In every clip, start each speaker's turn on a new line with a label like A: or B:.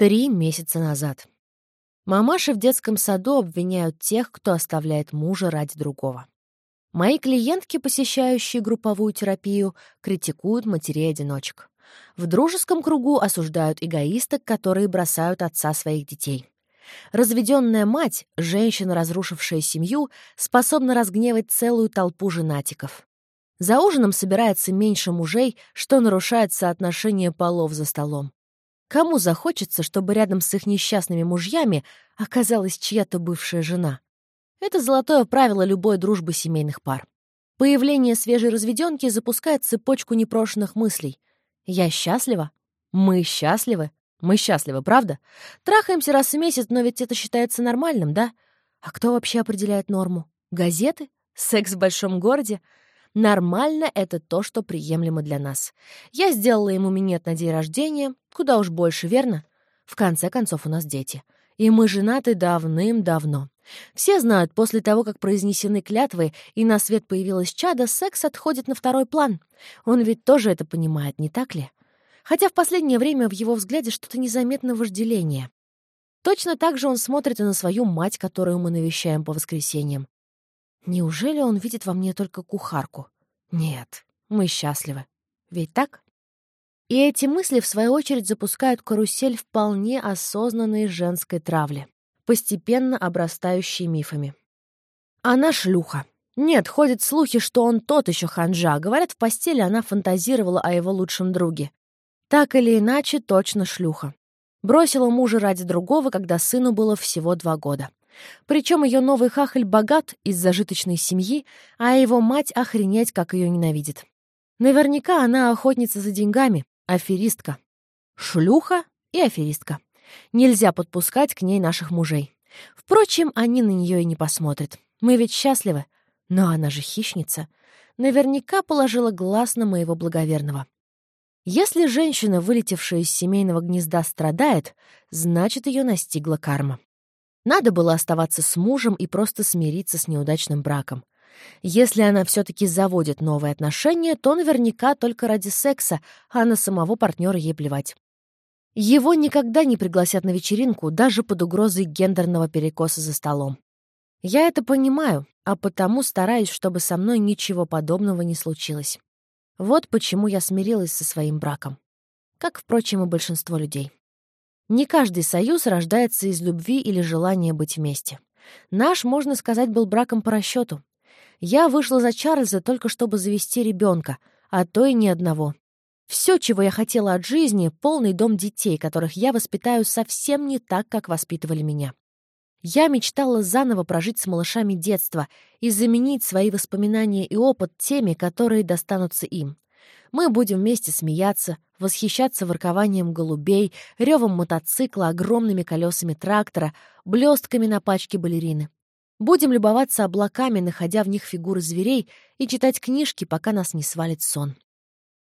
A: Три месяца назад. Мамаши в детском саду обвиняют тех, кто оставляет мужа ради другого. Мои клиентки, посещающие групповую терапию, критикуют матерей-одиночек. В дружеском кругу осуждают эгоисток, которые бросают отца своих детей. Разведенная мать, женщина, разрушившая семью, способна разгневать целую толпу женатиков. За ужином собирается меньше мужей, что нарушает соотношение полов за столом. Кому захочется, чтобы рядом с их несчастными мужьями оказалась чья-то бывшая жена? Это золотое правило любой дружбы семейных пар. Появление свежей разведенки запускает цепочку непрошенных мыслей. «Я счастлива? Мы счастливы? Мы счастливы, правда? Трахаемся раз в месяц, но ведь это считается нормальным, да? А кто вообще определяет норму? Газеты? Секс в большом городе? Нормально — это то, что приемлемо для нас. Я сделала ему минет на день рождения, куда уж больше, верно? В конце концов, у нас дети. И мы женаты давным-давно. Все знают, после того, как произнесены клятвы и на свет появилась чада, секс отходит на второй план. Он ведь тоже это понимает, не так ли? Хотя в последнее время в его взгляде что-то незаметно вожделение. Точно так же он смотрит и на свою мать, которую мы навещаем по воскресеньям. Неужели он видит во мне только кухарку? Нет, мы счастливы. Ведь так? И эти мысли, в свою очередь, запускают карусель вполне осознанной женской травли, постепенно обрастающей мифами. Она шлюха. Нет, ходят слухи, что он тот еще ханжа. Говорят, в постели она фантазировала о его лучшем друге. Так или иначе, точно шлюха. Бросила мужа ради другого, когда сыну было всего два года. Причем ее новый хахаль богат из зажиточной семьи, а его мать охренеть, как ее ненавидит. Наверняка она охотница за деньгами, аферистка. Шлюха и аферистка. Нельзя подпускать к ней наших мужей. Впрочем, они на нее и не посмотрят. Мы ведь счастливы. Но она же хищница. Наверняка положила глаз на моего благоверного. Если женщина, вылетевшая из семейного гнезда, страдает, значит, ее настигла карма. Надо было оставаться с мужем и просто смириться с неудачным браком. Если она все-таки заводит новые отношения, то наверняка только ради секса, а на самого партнера ей плевать. Его никогда не пригласят на вечеринку, даже под угрозой гендерного перекоса за столом. Я это понимаю, а потому стараюсь, чтобы со мной ничего подобного не случилось. Вот почему я смирилась со своим браком. Как, впрочем, и большинство людей. Не каждый союз рождается из любви или желания быть вместе. Наш, можно сказать, был браком по расчету. Я вышла за Чарльза только чтобы завести ребенка, а то и ни одного. Все, чего я хотела от жизни, — полный дом детей, которых я воспитаю совсем не так, как воспитывали меня. Я мечтала заново прожить с малышами детство и заменить свои воспоминания и опыт теми, которые достанутся им. Мы будем вместе смеяться, восхищаться воркованием голубей, ревом мотоцикла, огромными колесами трактора, блестками на пачке балерины. Будем любоваться облаками, находя в них фигуры зверей, и читать книжки, пока нас не свалит сон.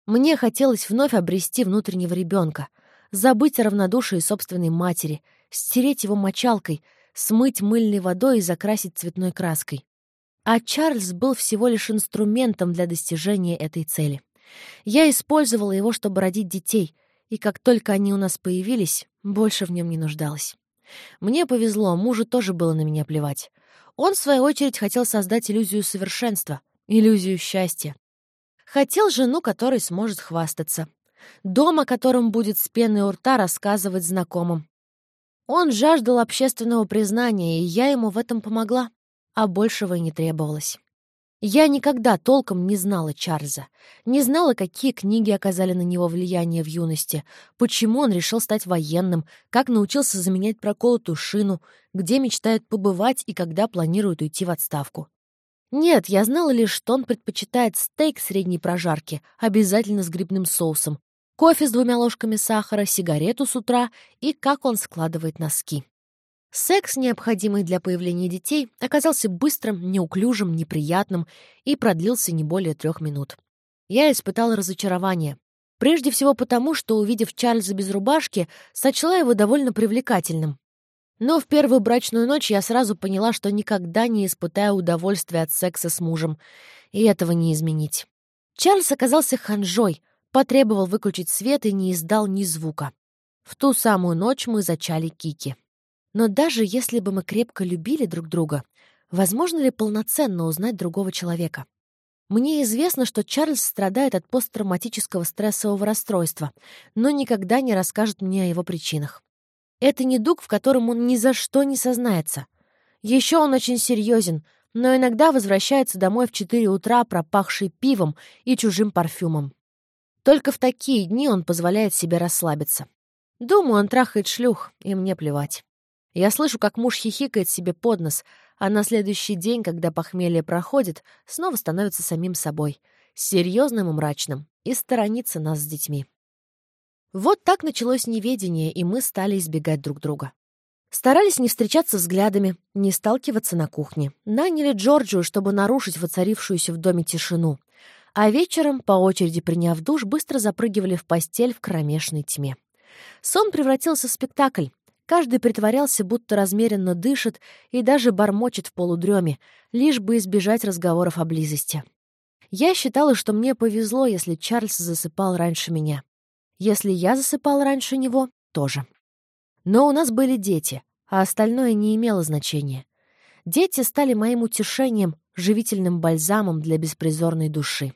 A: Мне хотелось вновь обрести внутреннего ребенка, забыть о равнодушии собственной матери, стереть его мочалкой, смыть мыльной водой и закрасить цветной краской. А Чарльз был всего лишь инструментом для достижения этой цели. Я использовала его, чтобы родить детей, и как только они у нас появились, больше в нем не нуждалась. Мне повезло, мужу тоже было на меня плевать. Он, в свою очередь, хотел создать иллюзию совершенства, иллюзию счастья. Хотел жену, которой сможет хвастаться. Дом, о котором будет с пеной у рта рассказывать знакомым. Он жаждал общественного признания, и я ему в этом помогла, а большего и не требовалось. Я никогда толком не знала Чарльза, не знала, какие книги оказали на него влияние в юности, почему он решил стать военным, как научился заменять проколотую шину, где мечтает побывать и когда планирует уйти в отставку. Нет, я знала лишь, что он предпочитает стейк средней прожарки, обязательно с грибным соусом, кофе с двумя ложками сахара, сигарету с утра и как он складывает носки. Секс, необходимый для появления детей, оказался быстрым, неуклюжим, неприятным и продлился не более трех минут. Я испытала разочарование. Прежде всего потому, что, увидев Чарльза без рубашки, сочла его довольно привлекательным. Но в первую брачную ночь я сразу поняла, что никогда не испытаю удовольствия от секса с мужем, и этого не изменить. Чарльз оказался ханжой, потребовал выключить свет и не издал ни звука. В ту самую ночь мы зачали Кики. Но даже если бы мы крепко любили друг друга, возможно ли полноценно узнать другого человека? Мне известно, что Чарльз страдает от посттравматического стрессового расстройства, но никогда не расскажет мне о его причинах. Это недуг, в котором он ни за что не сознается. Еще он очень серьезен, но иногда возвращается домой в 4 утра, пропахший пивом и чужим парфюмом. Только в такие дни он позволяет себе расслабиться. Думаю, он трахает шлюх, и мне плевать. Я слышу, как муж хихикает себе под нос, а на следующий день, когда похмелье проходит, снова становится самим собой, серьезным и мрачным, и сторонится нас с детьми. Вот так началось неведение, и мы стали избегать друг друга. Старались не встречаться взглядами, не сталкиваться на кухне. Наняли Джорджию, чтобы нарушить воцарившуюся в доме тишину. А вечером, по очереди приняв душ, быстро запрыгивали в постель в кромешной тьме. Сон превратился в спектакль. Каждый притворялся, будто размеренно дышит и даже бормочет в полудреме, лишь бы избежать разговоров о близости. Я считала, что мне повезло, если Чарльз засыпал раньше меня. Если я засыпал раньше него, тоже. Но у нас были дети, а остальное не имело значения. Дети стали моим утешением, живительным бальзамом для беспризорной души.